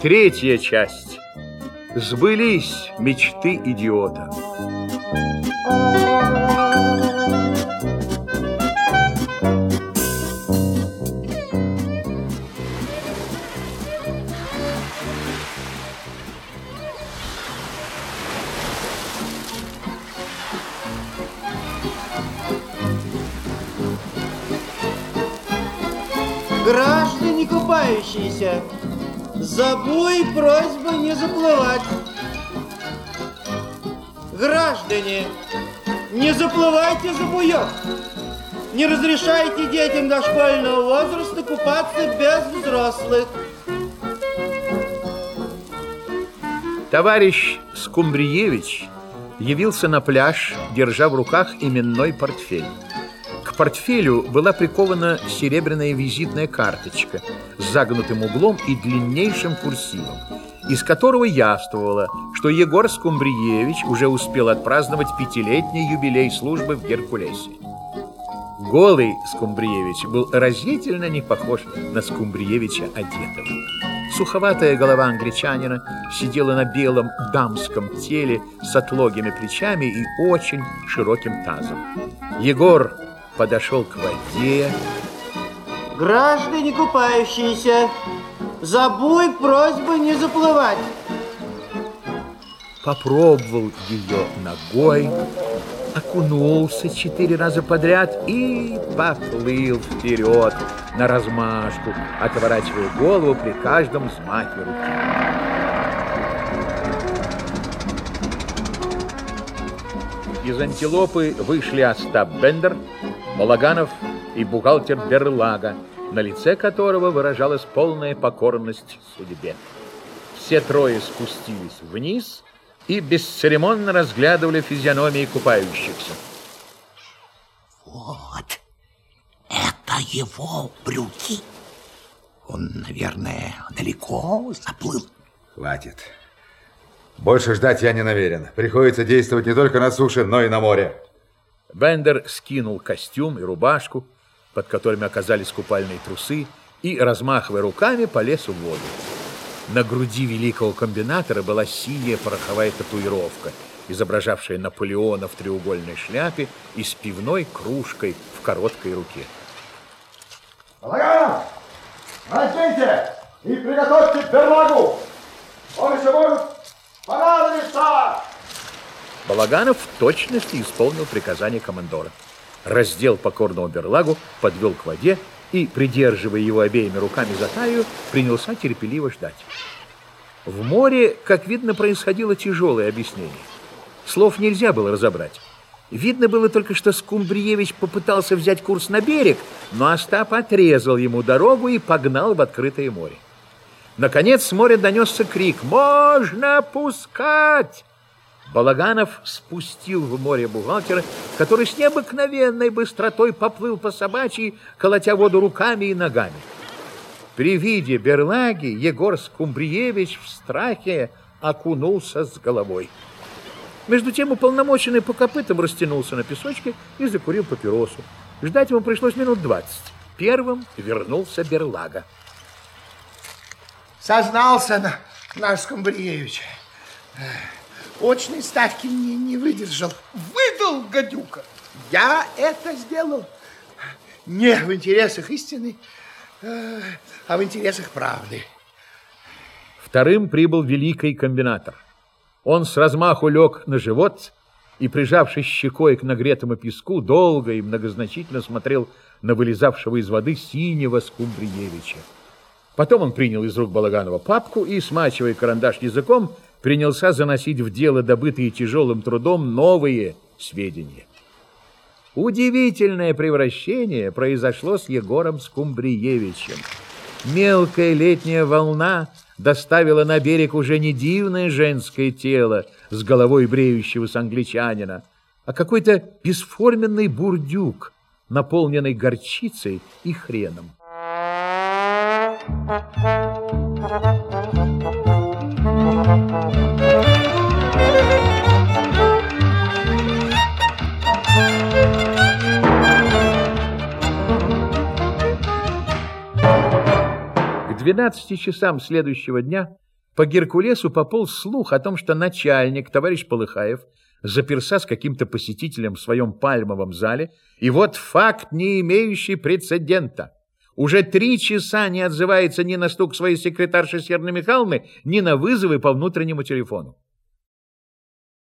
Третья часть. Сбылись мечты идиота. Граждане купающиеся, забой просьба не заплывать. Граждане, не заплывайте за буек. Не разрешайте детям дошкольного возраста купаться без взрослых. Товарищ Скумбриевич явился на пляж, держа в руках именной портфель. К портфелю была прикована серебряная визитная карточка с загнутым углом и длиннейшим курсивом, из которого явствовало, что Егор Скумбриевич уже успел отпраздновать пятилетний юбилей службы в Геркулесе. Голый Скумбриевич был разительно не похож на Скумбриевича одетого. Суховатая голова англичанина сидела на белом дамском теле с отлогими плечами и очень широким тазом. Егор подошел к воде. Граждане купающиеся, забой просьба не заплывать. Попробовал ее ногой, окунулся четыре раза подряд и поплыл вперед на размашку, отворачивая голову при каждом взмахе руки. Из антилопы вышли Остап Бендер, Малаганов и бухгалтер Берлага, на лице которого выражалась полная покорность судьбе. Все трое спустились вниз и бесцеремонно разглядывали физиономии купающихся. Вот, это его брюки. Он, наверное, далеко заплыл. Хватит. Больше ждать я не намерен. Приходится действовать не только на суше, но и на море. Бендер скинул костюм и рубашку, под которыми оказались купальные трусы, и, размахивая руками, полез в воду. На груди великого комбинатора была синяя пороховая татуировка, изображавшая Наполеона в треугольной шляпе и с пивной кружкой в короткой руке. Балаган, разденьте и приготовьте берлагу. Он еще может понадобиться. Балаганов в точности исполнил приказание командора. Раздел покорного берлагу, подвел к воде и, придерживая его обеими руками за талию, принялся терпеливо ждать. В море, как видно, происходило тяжелое объяснение. Слов нельзя было разобрать. Видно было только, что Скумбриевич попытался взять курс на берег, но Остап отрезал ему дорогу и погнал в открытое море. Наконец с моря донесся крик «Можно пускать!» Балаганов спустил в море бухгалтера, который с необыкновенной быстротой поплыл по собачьей, колотя воду руками и ногами. При виде берлаги Егор Скумбриевич в страхе окунулся с головой. Между тем уполномоченный по копытам растянулся на песочке и закурил папиросу. Ждать ему пришлось минут двадцать. Первым вернулся берлага. Сознался наш Скумбриевич. Очной ставки не, не выдержал. Выдал, гадюка. Я это сделал не в интересах истины, а в интересах правды. Вторым прибыл великий комбинатор. Он с размаху лег на живот и, прижавшись щекой к нагретому песку, долго и многозначительно смотрел на вылезавшего из воды синего Скумбриевича. Потом он принял из рук Балаганова папку и, смачивая карандаш языком, принялся заносить в дело добытые тяжелым трудом новые сведения. Удивительное превращение произошло с Егором Скумбриевичем. Мелкая летняя волна доставила на берег уже не дивное женское тело с головой бреющегося англичанина, а какой-то бесформенный бурдюк, наполненный горчицей и хреном. К 12 часам следующего дня По Геркулесу пополз слух о том, что начальник, товарищ Полыхаев, заперся с каким-то посетителем в своем пальмовом зале, и вот факт, не имеющий прецедента. Уже три часа не отзывается ни на стук своей секретарши Серны Михайловны, ни на вызовы по внутреннему телефону.